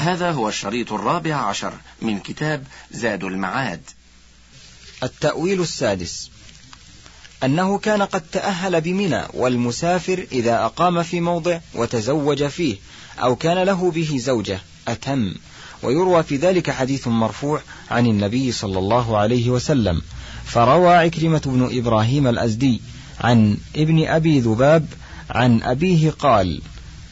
هذا هو الشريط الرابع عشر من كتاب زاد المعاد. التأويل السادس. أنه كان قد تأهل بمنى والمسافر إذا أقام في موضع وتزوج فيه أو كان له به زوجة أتم. ويروى في ذلك حديث مرفوع عن النبي صلى الله عليه وسلم. فروى عكرمة بن إبراهيم الأزدي عن ابن أبي ذباب عن أبيه قال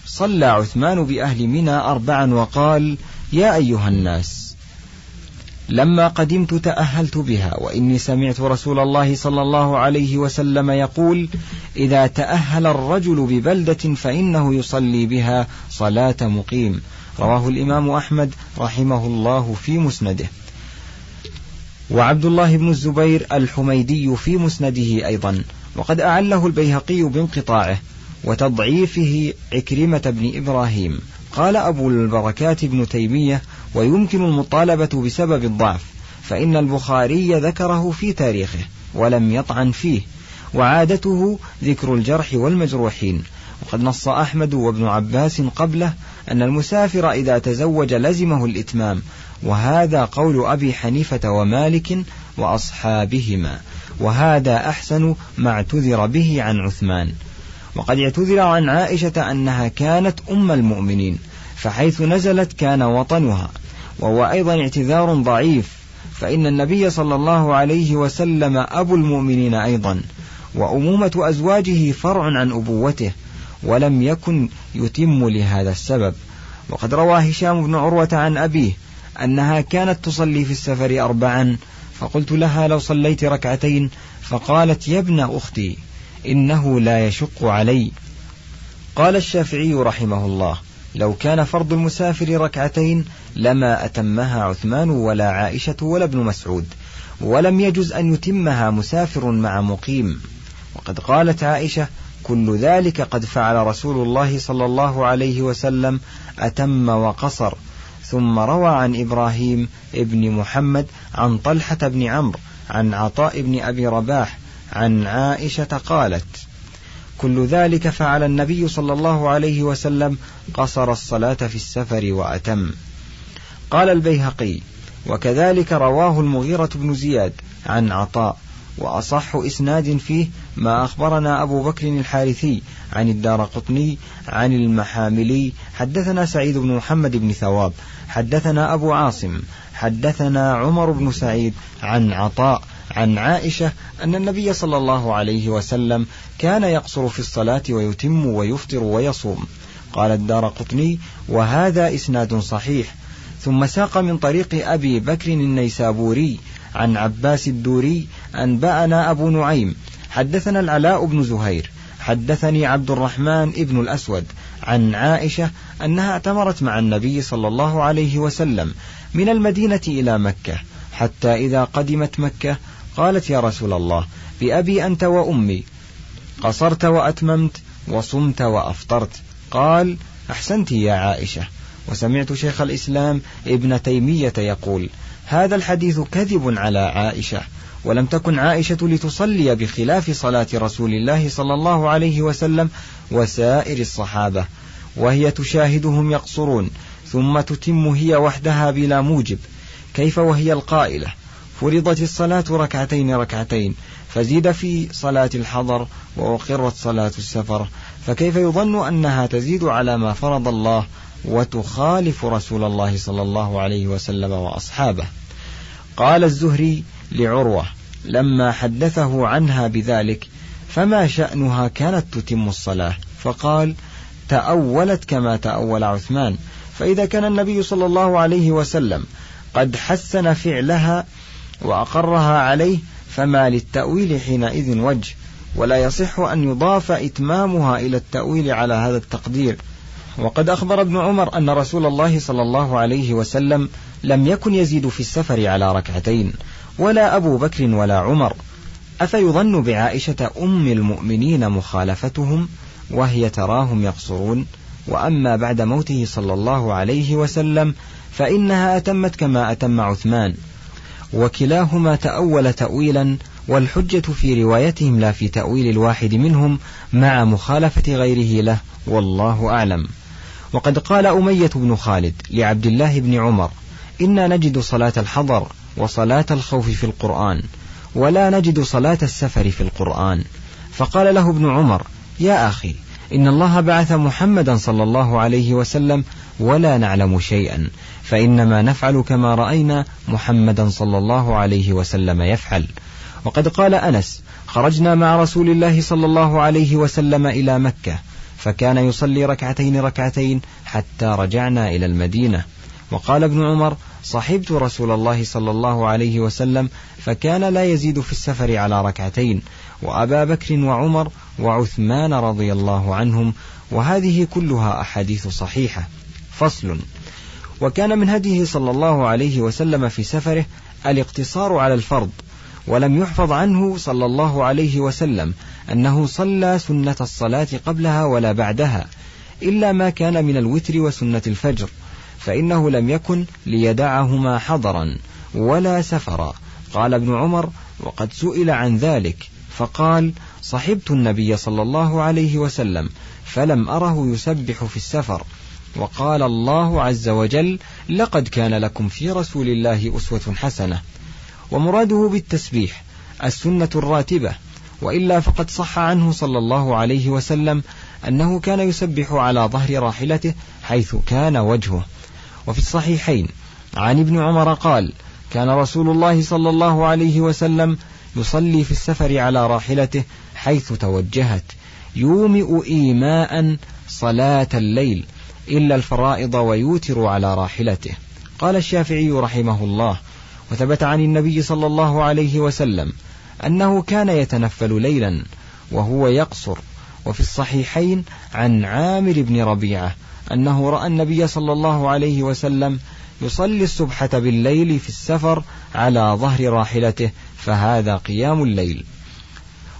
صلى عثمان بأهل منى أربعا وقال يا أيها الناس لما قدمت تأهلت بها وإني سمعت رسول الله صلى الله عليه وسلم يقول إذا تأهل الرجل ببلدة فإنه يصلي بها صلاة مقيم. رواه الإمام أحمد رحمه الله في مسنده. وعبد الله بن الزبير الحميدي في مسنده أيضا. وقد أعله البيهقي بانقطاعه. وتضعيفه عكرمة بن إبراهيم. قال أبو البركات بن تيمية ويمكن المطالبة بسبب الضعف فإن البخاري ذكره في تاريخه ولم يطعن فيه وعادته ذكر الجرح والمجروحين. وقد نص أحمد وابن عباس قبله أن المسافر إذا تزوج لزمه الإتمام وهذا قول أبي حنيفة ومالك وأصحابهما وهذا أحسن ما اعتذر به عن عثمان. وقد اعتذر عن عائشة أنها كانت أم المؤمنين فحيث نزلت كان وطنها وهو أيضا اعتذار ضعيف فإن النبي صلى الله عليه وسلم أبو المؤمنين أيضا وأمومة أزواجه فرع عن أبوته ولم يكن يتم لهذا السبب. وقد روى هشام بن عروة عن أبيه أنها كانت تصلي في السفر أربعا فقلت لها لو صليت ركعتين فقالت يا ابن أختي. إنه لا يشق علي. قال الشافعي رحمه الله لو كان فرض المسافر ركعتين لما أتمها عثمان ولا عائشة ولا ابن مسعود ولم يجز أن يتمها مسافر مع مقيم. وقد قالت عائشة كل ذلك قد فعل رسول الله صلى الله عليه وسلم أتم وقصر. ثم روى عن إبراهيم ابن محمد عن طلحة بن عمرو عن عطاء بن أبي رباح عن عائشة قالت كل ذلك فعل النبي صلى الله عليه وسلم قصر الصلاة في السفر وأتم. قال البيهقي وكذلك رواه المغيرة بن زياد عن عطاء وأصح إسناد فيه ما أخبرنا أبو بكر الحارثي عن الدار قطني عن المحاملي حدثنا سعيد بن محمد بن ثواب حدثنا أبو عاصم حدثنا عمر بن سعيد عن عطاء عن عائشة أن النبي صلى الله عليه وسلم كان يقصر في الصلاة ويتم ويفطر ويصوم. قال الدار قطني وهذا إسناد صحيح. ثم ساق من طريق أبي بكر النيسابوري عن عباس الدوري أنبأنا أبو نعيم حدثنا العلاء بن زهير حدثني عبد الرحمن ابن الأسود عن عائشة أنها اعتمرت مع النبي صلى الله عليه وسلم من المدينة إلى مكة حتى إذا قدمت مكة قالت يا رسول الله بأبي أنت وأمي قصرت وأتممت وصمت وأفطرت. قال أحسنت يا عائشة. وسمعت شيخ الإسلام ابن تيمية يقول هذا الحديث كذب على عائشة ولم تكن عائشة لتصلي بخلاف صلاة رسول الله صلى الله عليه وسلم وسائر الصحابة وهي تشاهدهم يقصرون ثم تتم هي وحدها بلا موجب كيف وهي القائلة؟ فرضت الصلاة ركعتين ركعتين فزيد في صلاة الحضر وأقرت صلاة السفر فكيف يظن أنها تزيد على ما فرض الله وتخالف رسول الله صلى الله عليه وسلم وأصحابه؟ قال الزهري لعروة لما حدثه عنها بذلك فما شأنها كانت تتم الصلاة؟ فقال تأولت كما تأول عثمان فإذا كان النبي صلى الله عليه وسلم قد حسن فعلها وأقرها عليه فما للتأويل حينئذ وجه. ولا يصح أن يضاف إتمامها إلى التأويل على هذا التقدير. وقد أخبر ابن عمر أن رسول الله صلى الله عليه وسلم لم يكن يزيد في السفر على ركعتين ولا أبو بكر ولا عمر. أفيظن بعائشة أم المؤمنين مخالفتهم وهي تراهم يقصرون؟ وأما بعد موته صلى الله عليه وسلم فإنها أتمت كما أتم عثمان. وكلاهما تأول تأويلا والحجة في روايتهم لا في تأويل الواحد منهم مع مخالفة غيره له والله أعلم. وقد قال أمية بن خالد لعبد الله بن عمر إنا نجد صلاة الحضر وصلاة الخوف في القرآن ولا نجد صلاة السفر في القرآن. فقال له ابن عمر يا أخي إن الله بعث محمدا صلى الله عليه وسلم ولا نعلم شيئا. فإنما نفعل كما رأينا محمدا صلى الله عليه وسلم يفعل. وقد قال أنس خرجنا مع رسول الله صلى الله عليه وسلم إلى مكة فكان يصلي ركعتين ركعتين حتى رجعنا إلى المدينة. وقال ابن عمر صحبت رسول الله صلى الله عليه وسلم فكان لا يزيد في السفر على ركعتين وأبا بكر وعمر وعثمان رضي الله عنهم وهذه كلها أحاديث صحيحة. فصل. وكان من هديه صلى الله عليه وسلم في سفره الاقتصار على الفرض ولم يحفظ عنه صلى الله عليه وسلم أنه صلى سنة الصلاة قبلها ولا بعدها إلا ما كان من الوتر وسنة الفجر فإنه لم يكن ليدعهما حضرا ولا سفرا. قال ابن عمر وقد سئل عن ذلك فقال صحبت النبي صلى الله عليه وسلم فلم أره يسبح في السفر وقال الله عز وجل لقد كان لكم في رسول الله أسوة حسنة ومراده بالتسبيح السنة الراتبة وإلا فقد صح عنه صلى الله عليه وسلم أنه كان يسبح على ظهر راحلته حيث كان وجهه. وفي الصحيحين عن ابن عمر قال كان رسول الله صلى الله عليه وسلم يصلي في السفر على راحلته حيث توجهت يومئ إيماء صلاة الليل إلا الفرائض ويوتر على راحلته. قال الشافعي رحمه الله وثبت عن النبي صلى الله عليه وسلم أنه كان يتنفل ليلا وهو يقصر وفي الصحيحين عن عامر بن ربيعة أنه رأى النبي صلى الله عليه وسلم يصلي السبحة بالليل في السفر على ظهر راحلته فهذا قيام الليل.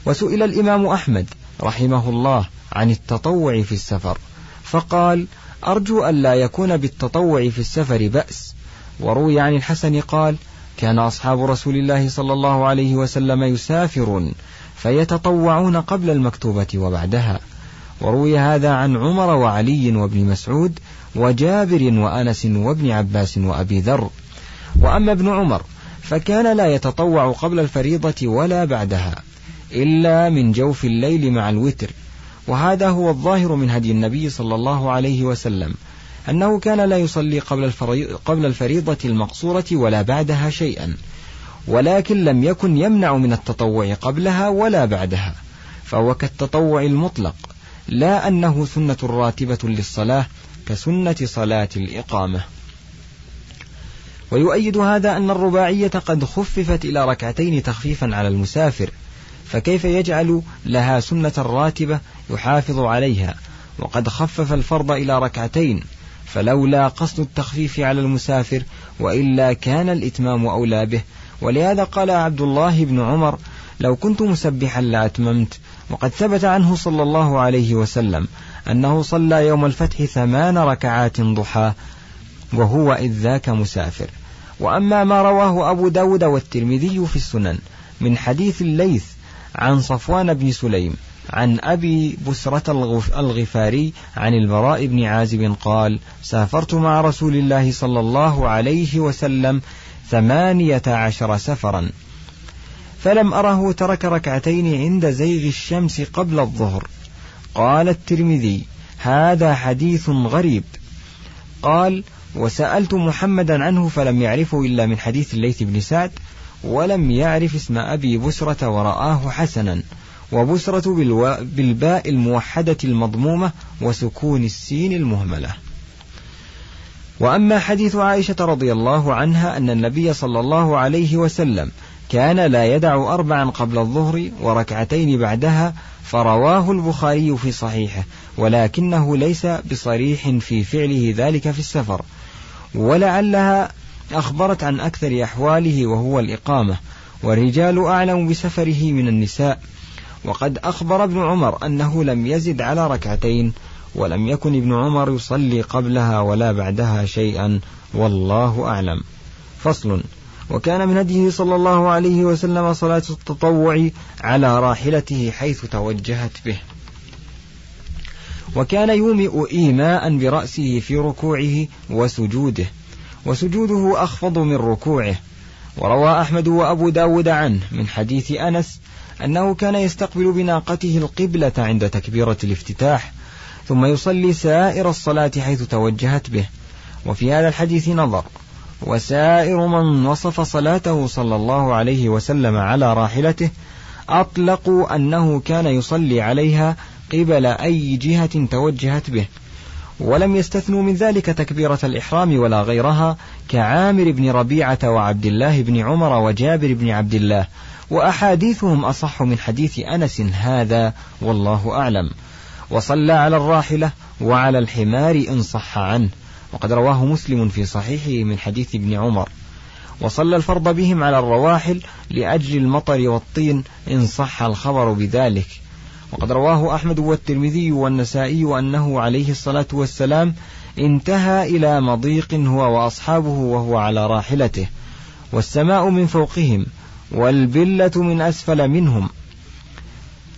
وسئل الإمام أحمد رحمه الله عن التطوع في السفر فقال أرجو أن لا يكون بالتطوع في السفر بأس. وروي عن الحسن قال كان أصحاب رسول الله صلى الله عليه وسلم يسافرون فيتطوعون قبل المكتوبة وبعدها. وروي هذا عن عمر وعلي وابن مسعود وجابر وأنس وابن عباس وأبي ذر. وأما ابن عمر فكان لا يتطوع قبل الفريضة ولا بعدها إلا من جوف الليل مع الوتر. وهذا هو الظاهر من هدي النبي صلى الله عليه وسلم أنه كان لا يصلي قبل, قبل الفريضة المقصورة ولا بعدها شيئا ولكن لم يكن يمنع من التطوع قبلها ولا بعدها فهو كالتطوع المطلق لا أنه سنة راتبة للصلاة كسنة صلاة الإقامة. ويؤيد هذا أن الرباعية قد خففت إلى ركعتين تخفيفا على المسافر فكيف يجعل لها سنة راتبة يحافظ عليها؟ وقد خفف الفرض إلى ركعتين فلولا قصد التخفيف على المسافر وإلا كان الإتمام أولى به. ولهذا قال عبد الله بن عمر لو كنت مسبحا لأتممت. وقد ثبت عنه صلى الله عليه وسلم أنه صلى يوم الفتح ثمان ركعات ضحى وهو إذ ذاك مسافر. وأما ما رواه أبو داود والترمذي في السنن من حديث الليث عن صفوان بن سليم عن أبي بسرة الغفاري عن البراء بن عازب قال سافرت مع رسول الله صلى الله عليه وسلم ثمانية عشر سفرا فلم أره ترك ركعتين عند زيغ الشمس قبل الظهر. قال الترمذي هذا حديث غريب. قال وسألت محمدا عنه فلم يعرفه إلا من حديث الليث بن سعد ولم يعرف اسم أبي بسرة ورآه حسنا وبسرة بالباء الموحدة المضمومة وسكون السين المهملة. وأما حديث عائشة رضي الله عنها أن النبي صلى الله عليه وسلم كان لا يدع أربعا قبل الظهر وركعتين بعدها فرواه البخاري في صحيحه ولكنه ليس بصريح في فعله ذلك في السفر. ولعلها أخبرت عن أكثر أحواله وهو الإقامة والرجال أعلم بسفره من النساء. وقد أخبر ابن عمر أنه لم يزد على ركعتين ولم يكن ابن عمر يصلي قبلها ولا بعدها شيئا والله أعلم. فصل. وكان من هديه صلى الله عليه وسلم صلاة التطوع على راحلته حيث توجهت به. وكان يومئ إيماء برأسه في ركوعه وسجوده. وسجوده أخفض من ركوعه. وروى أحمد وأبو داود عنه من حديث أنس أنه كان يستقبل بناقته القبلة عند تكبيرة الافتتاح ثم يصلي سائر الصلاة حيث توجهت به. وفي هذا الحديث نظر وسائر من وصف صلاته صلى الله عليه وسلم على راحلته أطلقوا أنه كان يصلي عليها قبل أي جهة توجهت به. ولم يستثنوا من ذلك تكبيرة الإحرام ولا غيرها كعامر بن ربيعة وعبد الله بن عمر وجابر بن عبد الله. وأحاديثهم أصح من حديث أنس هذا والله أعلم. وصلى على الراحلة وعلى الحمار إن صح عنه. وقد رواه مسلم في صحيحه من حديث ابن عمر. وصلى الفرض بهم على الرواحل لأجل المطر والطين إن صح الخبر بذلك. وقد رواه أحمد والترمذي والنسائي أنه عليه الصلاة والسلام انتهى إلى مضيق هو وأصحابه وهو على راحلته والسماء من فوقهم والبلة من أسفل منهم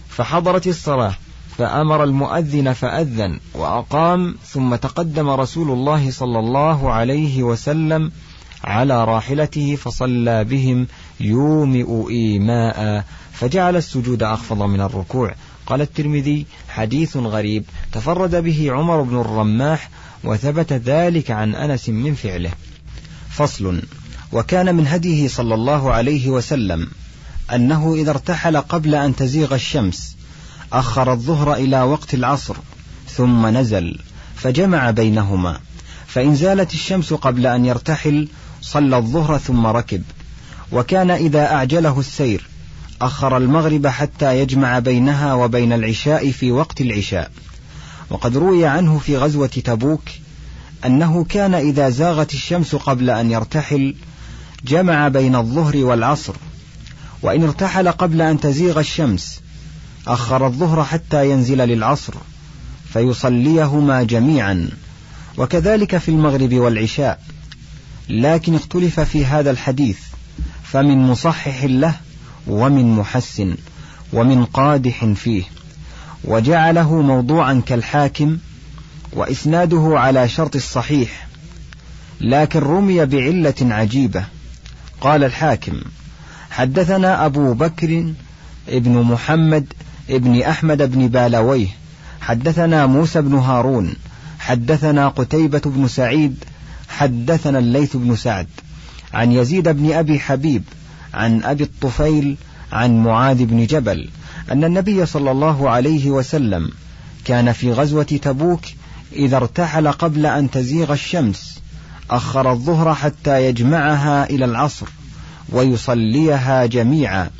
فحضرت الصلاة فأمر المؤذن فأذن وأقام ثم تقدم رسول الله صلى الله عليه وسلم على راحلته فصلى بهم يومئ إيماء فجعل السجود أخفض من الركوع. قال الترمذي حديث غريب تفرد به عمر بن الرماح وثبت ذلك عن أنس من فعله. فصل وكان من هديه صلى الله عليه وسلم أنه إذا ارتحل قبل أن تزيغ الشمس أخر الظهر إلى وقت العصر ثم نزل فجمع بينهما فإن زالت الشمس قبل أن يرتحل صلى الظهر ثم ركب وكان إذا أعجله السير أخر المغرب حتى يجمع بينها وبين العشاء في وقت العشاء. وقد روي عنه في غزوة تبوك أنه كان إذا زاغت الشمس قبل أن يرتحل جمع بين الظهر والعصر وإن ارتحل قبل أن تزيغ الشمس أخر الظهر حتى ينزل للعصر فيصليهما جميعا. وكذلك في المغرب والعشاء. لكن اختلف في هذا الحديث فمن مصحح له ومن محسن ومن قادح فيه وجعله موضوعا كالحاكم وإسناده على شرط الصحيح لكن رمي بعلة عجيبة. قال الحاكم حدثنا أبو بكر ابن محمد ابن أحمد بن بالويه حدثنا موسى بن هارون حدثنا قتيبة بن سعيد حدثنا الليث بن سعد عن يزيد بن أبي حبيب عن أبي الطفيل عن معاذ بن جبل أن النبي صلى الله عليه وسلم كان في غزوة تبوك إذا ارتحل قبل أن تزيغ الشمس أخر الظهر حتى يجمعها إلى العصر ويصليها جميعا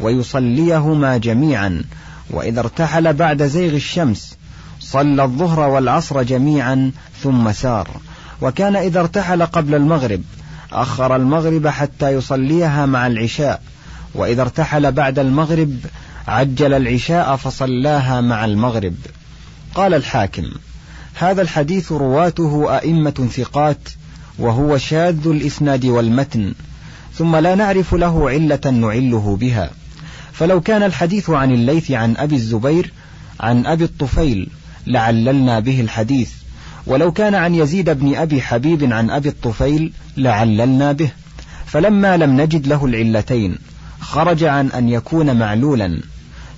ويصليهما جميعا وإذا ارتحل بعد زيغ الشمس صلى الظهر والعصر جميعا ثم سار. وكان إذا ارتحل قبل المغرب أخر المغرب حتى يصليها مع العشاء وإذا ارتحل بعد المغرب عجل العشاء فصلاها مع المغرب. قال الحاكم هذا الحديث رواته أئمة ثقات وهو شاذ الإسناد والمتن ثم لا نعرف له علة نعله بها. فلو كان الحديث عن الليث عن أبي الزبير عن أبي الطفيل لعللنا به الحديث. ولو كان عن يزيد بن أبي حبيب عن أبي الطفيل لعللنا به. فلما لم نجد له العلتين خرج عن أن يكون معلولا.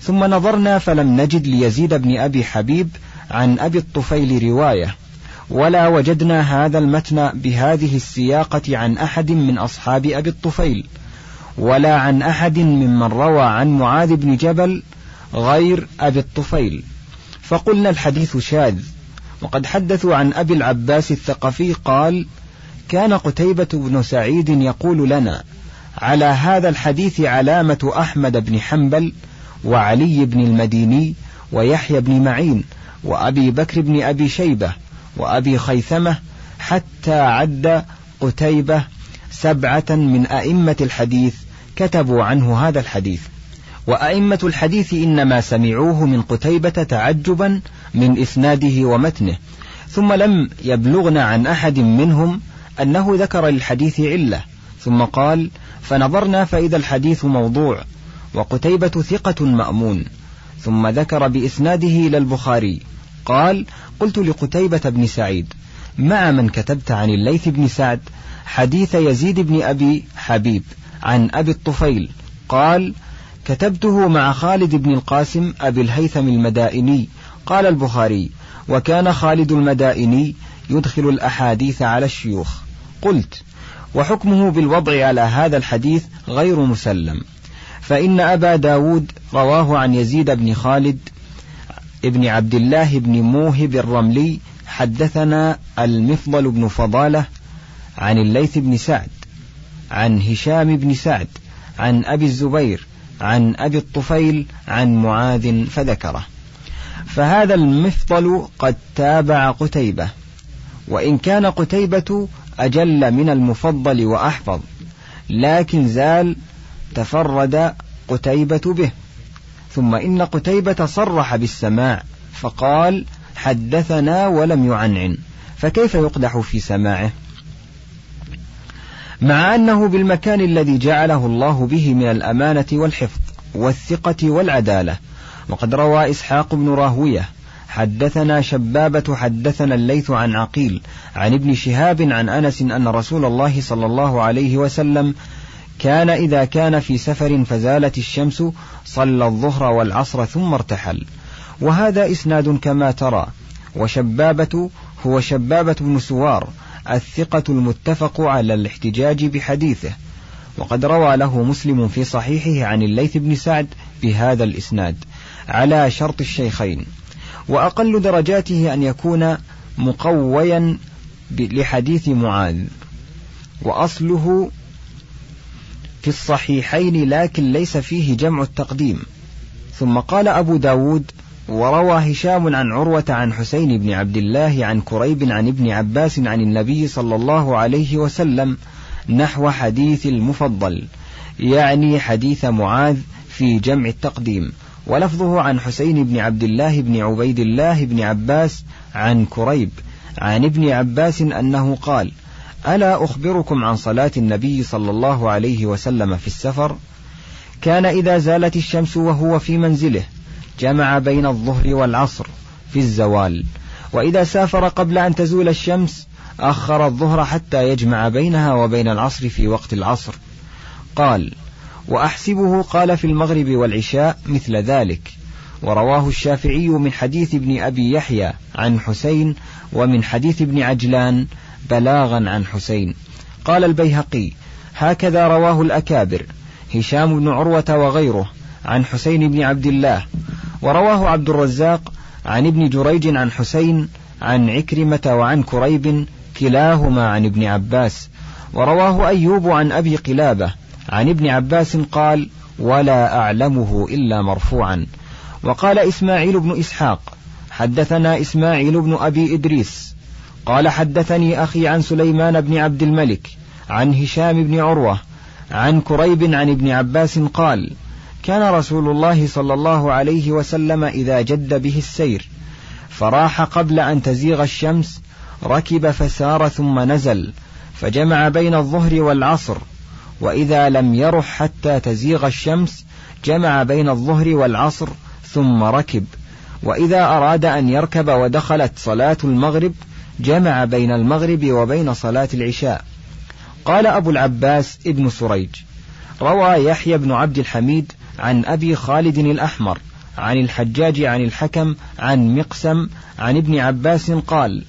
ثم نظرنا فلم نجد ليزيد بن أبي حبيب عن أبي الطفيل رواية. ولا وجدنا هذا المتن بهذه السياقة عن أحد من أصحاب أبي الطفيل ولا عن أحد ممن روى عن معاذ بن جبل غير أبي الطفيل. فقلنا الحديث شاذ. وقد حدثوا عن أبي العباس الثقفي قال كان قتيبة بن سعيد يقول لنا على هذا الحديث علامة أحمد بن حنبل وعلي بن المديني ويحيى بن معين وأبي بكر بن أبي شيبة وأبي خيثمة حتى عد قتيبة سبعة من أئمة الحديث كتبوا عنه هذا الحديث. وأئمة الحديث إنما سمعوه من قتيبة تعجبا من إسناده ومتنه ثم لم يبلغنا عن أحد منهم أنه ذكر للحديث علة ثم قال فنظرنا فإذا الحديث موضوع وقتيبة ثقة مأمون ثم ذكر بإسناده إلى البخاري قال قلت لقتيبة بن سعيد مع من كتبت عن الليث بن سعد حديث يزيد بن أبي حبيب عن أبي الطفيل؟ قال كتبته مع خالد بن القاسم أبي الهيثم المدائني قال البخاري وكان خالد المدائني يدخل الأحاديث على الشيوخ. قلت وحكمه بالوضع على هذا الحديث غير مسلم. فإن أبا داود رواه عن يزيد بن خالد ابن عبد الله بن موهب الرملي حدثنا المفضل بن فضالة عن الليث بن سعد عن هشام بن سعد عن أبي الزبير عن أبي الطفيل عن معاذ فذكره. فهذا المفضل قد تابع قتيبة. وإن كان قتيبة أجل من المفضل وأحفظ لكن زال تفرد قتيبة به. ثم إن قتيبة صرح بالسماع فقال حدثنا ولم يعنعن. فكيف يقدح في سماعه؟ مع أنه بالمكان الذي جعله الله به من الأمانة والحفظ والثقة والعدالة وقد روى إسحاق بن راهوية حدثنا شبابة حدثنا الليث عن عقيل عن ابن شهاب عن أنس أن رسول الله صلى الله عليه وسلم كان إذا كان في سفر فزالت الشمس صلى الظهر والعصر ثم ارتحل. وهذا إسناد كما ترى وشبابة هو شبابة بن سوار الثقة المتفق على الاحتجاج بحديثه. وقد روى له مسلم في صحيحه عن الليث بن سعد بهذا الإسناد. على شرط الشيخين وأقل درجاته أن يكون مقويا لحديث معاذ وأصله في الصحيحين لكن ليس فيه جمع التقديم. ثم قال أبو داود وروى هشام عن عروة عن حسين بن عبد الله عن كريب عن ابن عباس عن النبي صلى الله عليه وسلم نحو حديث المفضل يعني حديث معاذ في جمع التقديم. ولفظه عن حسين بن عبد الله بن عبيد الله بن عباس عن كريب عن ابن عباس أنه قال ألا أخبركم عن صلاة النبي صلى الله عليه وسلم في السفر؟ كان إذا زالت الشمس وهو في منزله جمع بين الظهر والعصر في الزوال وإذا سافر قبل أن تزول الشمس أخر الظهر حتى يجمع بينها وبين العصر في وقت العصر. قال وأحسبه قال في المغرب والعشاء مثل ذلك. ورواه الشافعي من حديث ابن أبي يحيى عن حسين ومن حديث ابن عجلان بلاغا عن حسين. قال البيهقي هكذا رواه الأكابر هشام بن عروة وغيره عن حسين بن عبد الله. ورواه عبد الرزاق عن ابن جريج عن حسين عن عكرمة وعن كريب كلاهما عن ابن عباس. ورواه أيوب عن أبي قلابة عن ابن عباس قال ولا أعلمه إلا مرفوعا وقال إسماعيل بن إسحاق حدثنا إسماعيل بن أبي إدريس قال حدثني أخي عن سليمان بن عبد الملك عن هشام بن عروة عن كريب عن ابن عباس قال كان رسول الله صلى الله عليه وسلم إذا جد به السير فراح قبل أن تزيغ الشمس ركب فسار ثم نزل فجمع بين الظهر والعصر وإذا لم يرح حتى تزيغ الشمس جمع بين الظهر والعصر ثم ركب. وإذا أراد أن يركب ودخلت صلاة المغرب جمع بين المغرب وبين صلاة العشاء. قال أبو العباس ابن سريج روى يحيى بن عبد الحميد عن أبي خالد الأحمر عن الحجاج عن الحكم عن مقسم عن ابن عباس قال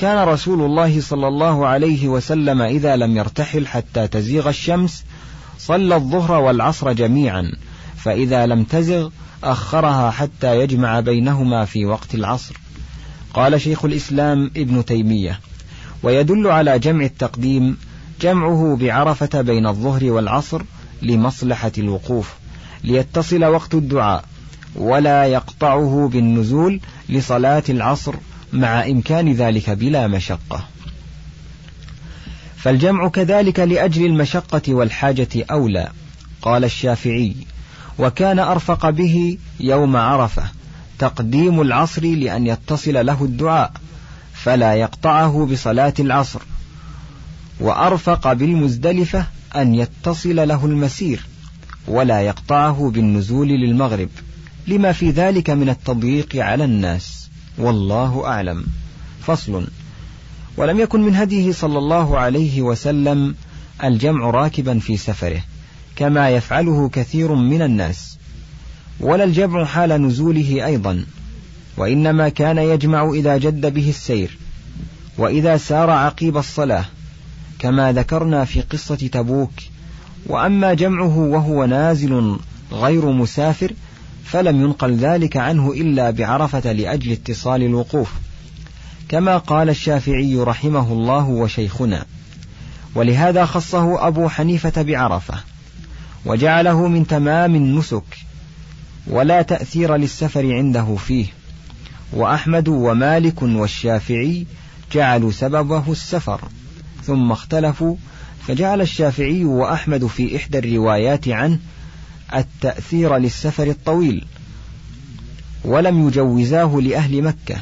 كان رسول الله صلى الله عليه وسلم إذا لم يرتحل حتى تزيغ الشمس صلى الظهر والعصر جميعا فإذا لم تزغ أخرها حتى يجمع بينهما في وقت العصر. قال شيخ الإسلام ابن تيمية ويدل على جمع التقديم جمعه بعرفة بين الظهر والعصر لمصلحة الوقوف ليتصل وقت الدعاء ولا يقطعه بالنزول لصلاة العصر مع إمكان ذلك بلا مشقة. فالجمع كذلك لأجل المشقة والحاجة أولى قال الشافعي. وكان أرفق به يوم عرفة تقديم العصر لأن يتصل له الدعاء فلا يقطعه بصلاة العصر. وأرفق بالمزدلفة أن يتصل له المسير ولا يقطعه بالنزول للمغرب. لما في ذلك من التضييق على الناس. والله أعلم. فصل. ولم يكن من هديه صلى الله عليه وسلم الجمع راكبا في سفره كما يفعله كثير من الناس. ولا الجمع حال نزوله أيضا وإنما كان يجمع إذا جد به السير وإذا سار عقيب الصلاة كما ذكرنا في قصة تبوك. وأما جمعه وهو نازل غير مسافر فلم ينقل ذلك عنه إلا بعرفة لأجل اتصال الوقوف. كما قال الشافعي رحمه الله وشيخنا. ولهذا خصه أبو حنيفة بعرفة. وجعله من تمام النسك. ولا تأثير للسفر عنده فيه. وأحمد ومالك والشافعي جعلوا سببه السفر. ثم اختلفوا فجعل الشافعي وأحمد في إحدى الروايات عنه التأثير للسفر الطويل ولم يجوزاه لأهل مكة.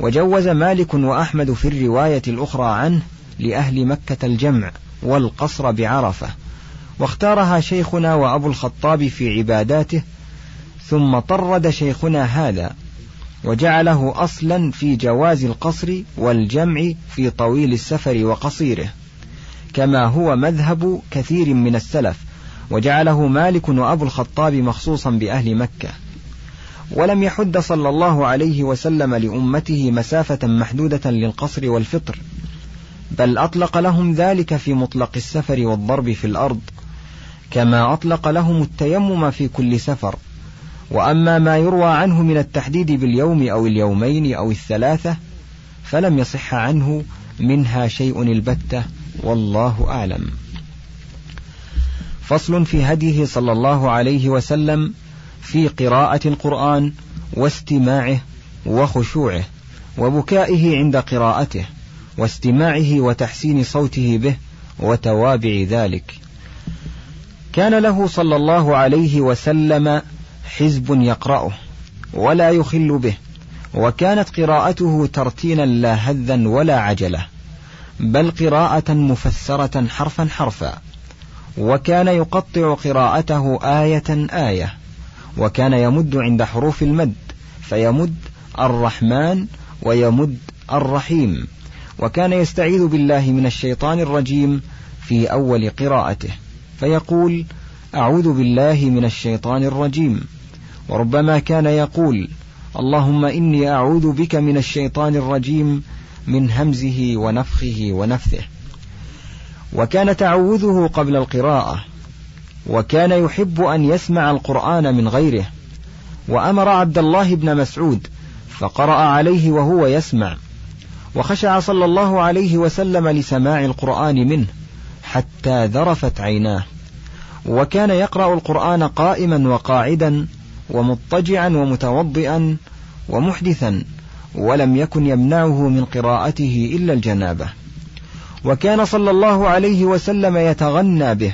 وجوز مالك وأحمد في الرواية الأخرى عنه لأهل مكة الجمع والقصر بعرفة. واختارها شيخنا وأبو الخطاب في عباداته ثم طرد شيخنا هذا وجعله أصلا في جواز القصر والجمع في طويل السفر وقصيره. كما هو مذهب كثير من السلف وجعله مالك وأبو الخطاب مخصوصا بأهل مكة. ولم يحد صلى الله عليه وسلم لأمته مسافة محدودة للقصر والفطر بل أطلق لهم ذلك في مطلق السفر والضرب في الأرض كما أطلق لهم التيمم في كل سفر. وأما ما يروى عنه من التحديد باليوم أو اليومين أو الثلاثة فلم يصح عنه منها شيء البتة والله أعلم. فصل في هديه صلى الله عليه وسلم في قراءة القرآن واستماعه وخشوعه وبكائه عند قراءته واستماعه وتحسين صوته به وتوابع ذلك. كان له صلى الله عليه وسلم حزب يقرأه ولا يخل به وكانت قراءته ترتيلا لا هذا ولا عجلة بل قراءة مفسرة حرفا حرفا. وكان يقطع قراءته آية آية وكان يمد عند حروف المد فيمد الرحمن ويمد الرحيم. وكان يستعيذ بالله من الشيطان الرجيم في أول قراءته فيقول أعوذ بالله من الشيطان الرجيم. وربما كان يقول اللهم إني أعوذ بك من الشيطان الرجيم من همزه ونفخه ونفثه. وكان تعوذه قبل القراءة وكان يحب أن يسمع القرآن من غيره وأمر عبد الله بن مسعود فقرأ عليه وهو يسمع وخشع صلى الله عليه وسلم لسماع القرآن منه حتى ذرفت عيناه وكان يقرأ القرآن قائما وقاعدا ومضطجعا ومتوضئا ومحدثا ولم يكن يمنعه من قراءته إلا الجنابة. وكان صلى الله عليه وسلم يتغنى به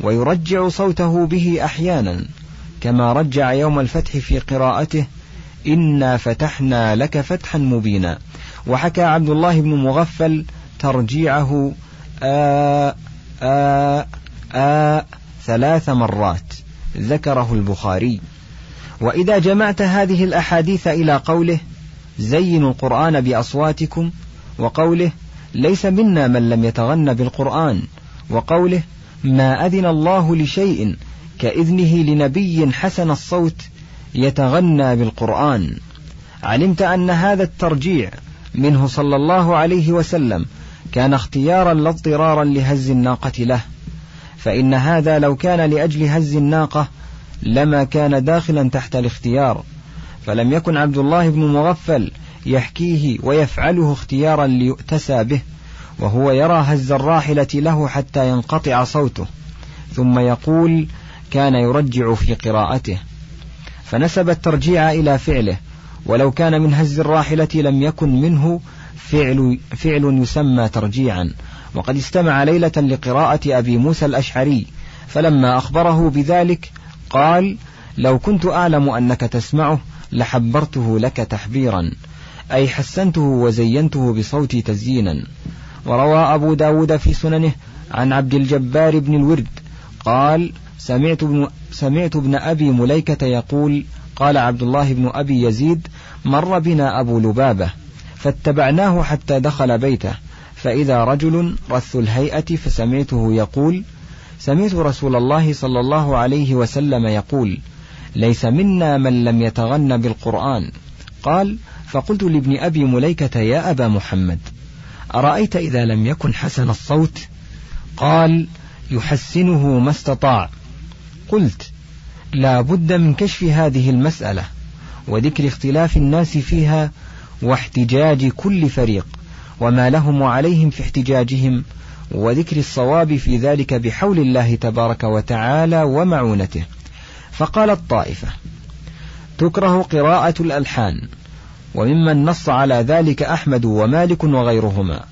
ويرجع صوته به أحيانا كما رجع يوم الفتح في قراءته إنا فتحنا لك فتحا مبينا وحكى عبد الله بن مغفل ترجيعه آ آ آ ثلاث مرات ذكره البخاري. وإذا جمعت هذه الأحاديث إلى قوله زينوا القرآن بأصواتكم وقوله ليس منا من لم يتغن بالقرآن وقوله ما أذن الله لشيء كإذنه لنبي حسن الصوت يتغنى بالقرآن. علمت أن هذا الترجيع منه صلى الله عليه وسلم كان اختيارا لا اضطرارا لهز الناقة له فإن هذا لو كان لأجل هز الناقة لما كان داخلا تحت الاختيار. فلم يكن عبد الله بن مغفل يحكيه ويفعله اختيارا ليؤتسى به وهو يرى هز الراحلة له حتى ينقطع صوته ثم يقول كان يرجع في قراءته فنسب الترجيع إلى فعله ولو كان من هز الراحلة لم يكن منه فعل, فعل يسمى ترجيعا. وقد استمع ليلة لقراءة أبي موسى الأشعري فلما أخبره بذلك قال لو كنت أعلم أنك تسمعه لحبرته لك تحبيرا أي حسنته وزينته بصوتي تزيينا. وروى أبو داود في سننه عن عبد الجبار بن الورد قال سمعت ابن, سمعت ابن أبي مليكة يقول قال عبد الله بن أبي يزيد مر بنا أبو لبابة فاتبعناه حتى دخل بيته فإذا رجل رث الهيئة فسمعته يقول سمعت رسول الله صلى الله عليه وسلم يقول ليس منا من لم يتغن بالقرآن. قال فقلت لابن أبي مليكة يا أبا محمد أرأيت إذا لم يكن حسن الصوت؟ قال يحسنه ما استطاع. قلت لا بد من كشف هذه المسألة وذكر اختلاف الناس فيها واحتجاج كل فريق وما لهم وعليهم في احتجاجهم وذكر الصواب في ذلك بحول الله تبارك وتعالى ومعونته. فقال الطائفة تكره قراءة الألحان. وممن نص على ذلك أحمد ومالك وغيرهما.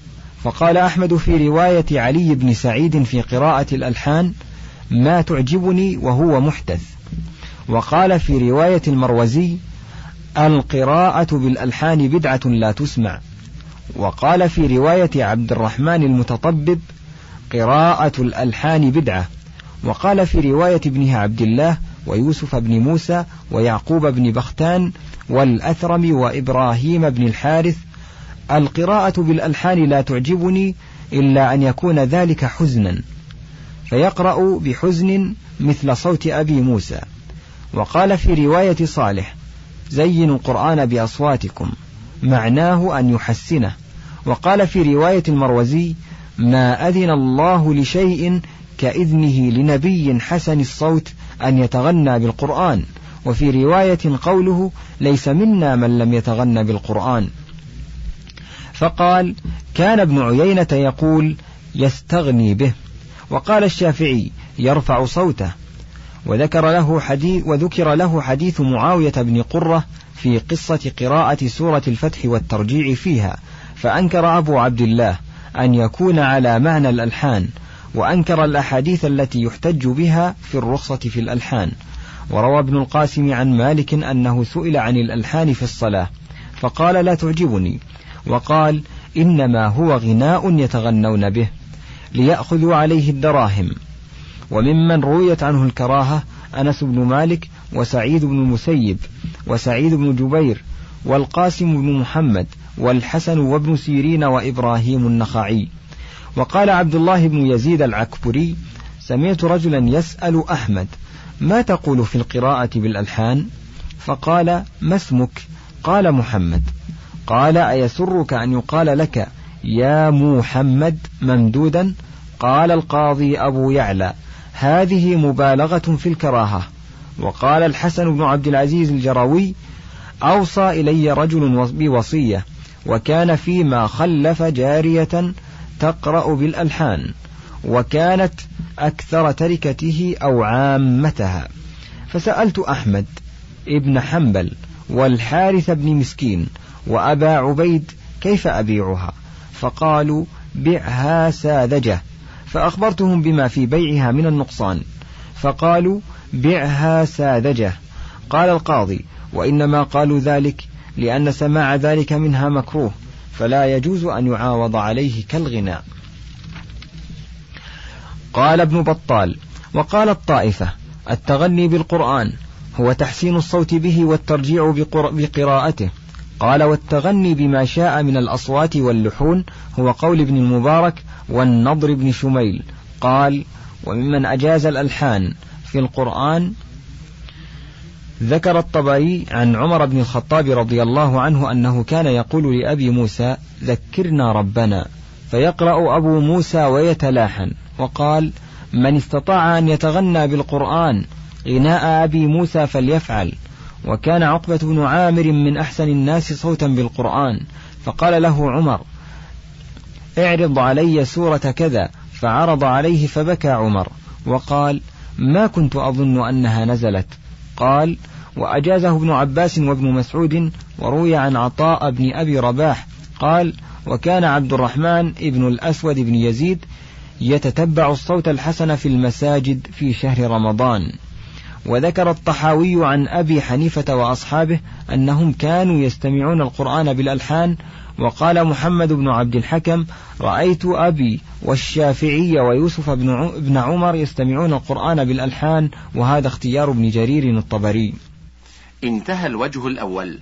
فقال أحمد في رواية علي بن سعيد في قراءة الألحان ما تعجبني وهو محدث وقال في رواية المروزي القراءة بالألحان بدعة لا تسمع وقال في رواية عبد الرحمن المتطبب قراءة الألحان بدعة وقال في رواية ابنه عبد الله ويوسف بن موسى ويعقوب بن بختان والأثرم وإبراهيم بن الحارث. القراءة بالألحان لا تعجبني إلا أن يكون ذلك حزنا. فيقرأ بحزن مثل صوت أبي موسى. وقال في رواية صالح زينوا القرآن بأصواتكم معناه أن يحسنه. وقال في رواية المروزي ما أذن الله لشيء كإذنه لنبي حسن الصوت أن يتغنى بالقرآن وفي رواية قوله ليس منا من لم يتغنى بالقرآن فقال كان ابن عيينة يقول يستغني به وقال الشافعي يرفع صوته وذكر له حديث وذكر له حديث معاوية بن قرة في قصة قراءة سورة الفتح والترجيع فيها فأنكر أبو عبد الله أن يكون على معنى الألحان. وأنكر الأحاديث التي يحتج بها في الرخصة في الألحان. وروى ابن القاسم عن مالك أنه سئل عن الألحان في الصلاة فقال لا تعجبني وقال إنما هو غناء يتغنون به ليأخذوا عليه الدراهم وممن رويت عنه الكراهة أنس بن مالك وسعيد بن المسيب وسعيد بن جبير والقاسم بن محمد والحسن وابن سيرين وإبراهيم النخعي. وقال عبد الله بن يزيد العكبري سمعت رجلا يسأل أحمد ما تقول في القراءة بالألحان؟ فقال ما اسمك؟ قال محمد. قال أيسرك أن يقال لك يا محمد ممدودا؟ قال القاضي أبو يعلى هذه مبالغة في الكراهة. وقال الحسن بن عبد العزيز الجراوي أوصى إلي رجل بوصية وكان فيما خلف جارية تقرأ بالألحان وكانت أكثر تركته أو عامتها. فسألت أحمد ابن حنبل والحارث بن مسكين وأبا عبيد كيف أبيعها؟ فقالوا بعها ساذجة. فأخبرتهم بما في بيعها من النقصان. فقالوا بعها ساذجة. قال القاضي وإنما قالوا ذلك لأن سماع ذلك منها مكروه. فلا يجوز أن يعاوض عليه كالغناء. قال ابن بطال وقال الطائفة التغني بالقرآن هو تحسين الصوت به والترجيع بقراءته. قال والتغني بما شاء من الأصوات واللحون هو قول ابن المبارك والنضر بن شميل. قال وممن أجاز الألحان في القرآن ذكر الطبري عن عمر بن الخطاب رضي الله عنه أنه كان يقول لأبي موسى ذكرنا ربنا فيقرأ أبو موسى ويتلاحن وقال من استطاع أن يتغنى بالقرآن غناء أبي موسى فليفعل وكان عقبة بن عامر من أحسن الناس صوتا بالقرآن فقال له عمر اعرض علي سورة كذا فعرض عليه فبكى عمر وقال ما كنت أظن أنها نزلت قال وأجازه ابن عباس وابن مسعود وروي عن عطاء بن أبي رباح قال وكان عبد الرحمن ابن الأسود بن يزيد يتتبع الصوت الحسن في المساجد في شهر رمضان. وذكر الطحاوي عن أبي حنيفة وأصحابه أنهم كانوا يستمعون القرآن بالألحان وقال محمد بن عبد الحكم رأيت أبي والشافعي ويوسف بن عمر يستمعون القرآن بالألحان وهذا اختيار ابن جرير الطبري. انتهى الوجه الأول.